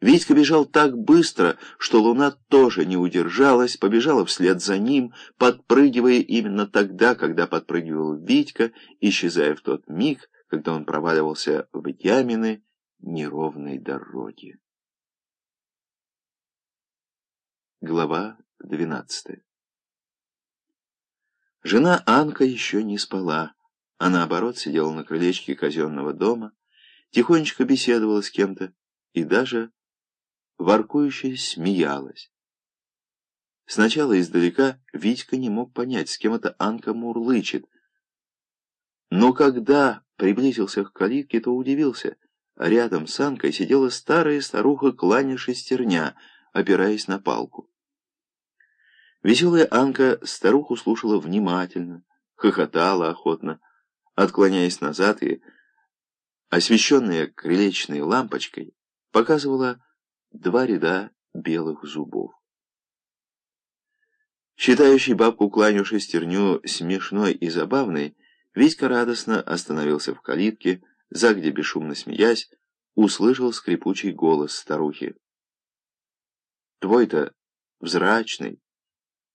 Витька бежал так быстро, что луна тоже не удержалась, побежала вслед за ним, подпрыгивая именно тогда, когда подпрыгивал Витька, исчезая в тот миг, когда он проваливался в ямины неровной дороги. Глава двенадцатая Жена Анка еще не спала, а наоборот сидела на крылечке казенного дома, тихонечко беседовала с кем-то и даже воркующе смеялась. Сначала издалека Витька не мог понять, с кем это Анка мурлычет. Но когда приблизился к калитке, то удивился. Рядом с Анкой сидела старая старуха Кланя Шестерня, опираясь на палку. Веселая Анка старуху слушала внимательно, хохотала охотно, отклоняясь назад и, освещенная крылечной лампочкой, показывала два ряда белых зубов. Считающий бабку Кланю шестерню смешной и забавной, Витька радостно остановился в калитке, загде бесшумно смеясь, услышал скрипучий голос старухи. «Твой-то взрачный,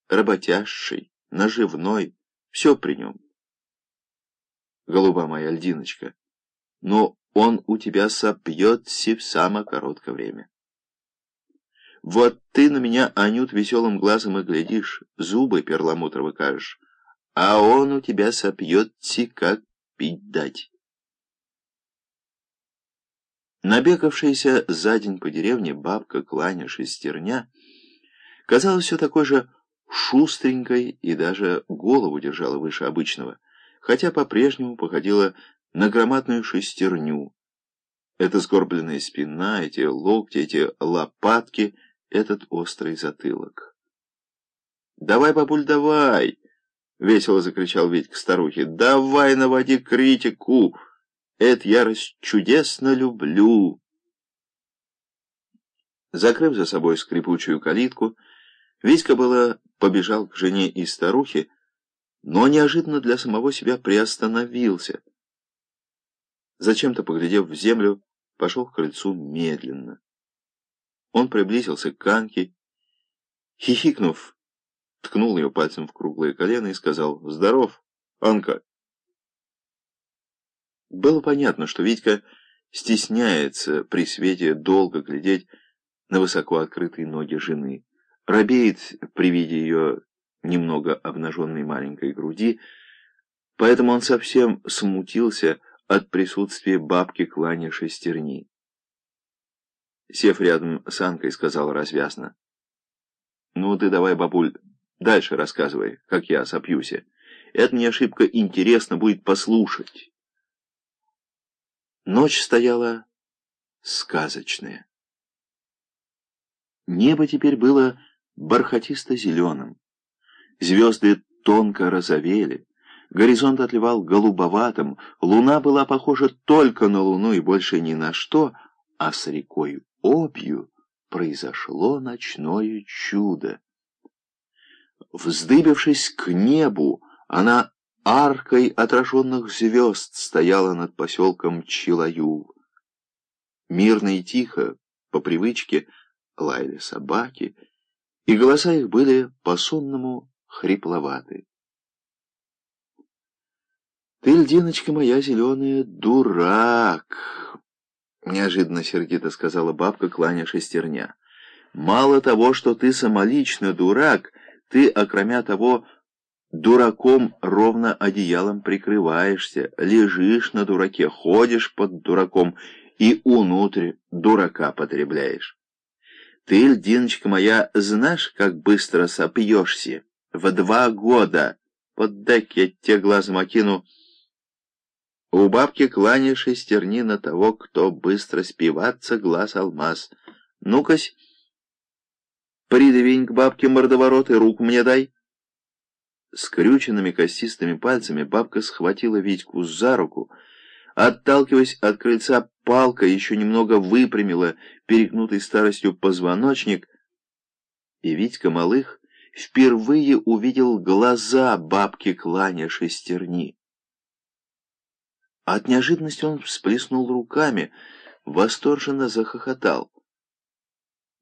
работящий, наживной, все при нем. Голуба моя льдиночка, но он у тебя сопьется в самое короткое время. Вот ты на меня, Анют, веселым глазом и глядишь, зубы перламутровы кажешь, а он у тебя сопьется, как пить дать. Набегавшаяся за день по деревне бабка Кланя Шестерня казалась все такой же шустренькой и даже голову держала выше обычного, хотя по-прежнему походила на громадную шестерню. Эта сгорбленная спина, эти локти, эти лопатки — этот острый затылок. «Давай, бабуль, давай!» — весело закричал Витька старухе. «Давай наводи критику! Это я чудесно люблю!» Закрыв за собой скрипучую калитку, Витька было побежал к жене и старухе, но неожиданно для самого себя приостановился. Зачем-то, поглядев в землю, пошел к крыльцу медленно. Он приблизился к Анке, хихикнув, ткнул ее пальцем в круглое колено и сказал «Здоров, Анка!». Было понятно, что Витька стесняется при свете долго глядеть на высоко открытые ноги жены, робеет при виде ее немного обнаженной маленькой груди, поэтому он совсем смутился от присутствия бабки Клани Шестерни. Сев рядом с Анкой, сказал развязно. «Ну ты давай, бабуль, дальше рассказывай, как я сопьюсь. Это мне ошибка интересно будет послушать». Ночь стояла сказочная. Небо теперь было бархатисто-зеленым. Звезды тонко розовели, горизонт отливал голубоватым, луна была похожа только на луну и больше ни на что, а с рекой Обью произошло ночное чудо. Вздыбившись к небу, она аркой отраженных звезд стояла над поселком Чилаюл. Мирно и тихо, по привычке, лаяли собаки, и голоса их были по-сонному хрипловаты. «Ты, льдиночка моя зеленая, дурак!» — неожиданно сердито сказала бабка, кланя шестерня. «Мало того, что ты самолично дурак, ты, окромя того, дураком ровно одеялом прикрываешься, лежишь на дураке, ходишь под дураком и унутрь дурака потребляешь. Ты, льдиночка моя, знаешь, как быстро сопьешься? В два года. Вот дай-ка я тебе глазом окину». У бабки кланя шестерни на того, кто быстро спиваться, глаз алмаз. Ну-кась, придвинь к бабке мордоворот и руку мне дай. Скрюченными костистыми пальцами бабка схватила Витьку за руку, отталкиваясь от крыльца, палка еще немного выпрямила перегнутый старостью позвоночник, и Витька Малых впервые увидел глаза бабки кланя шестерни. От неожиданности он всплеснул руками, восторженно захохотал.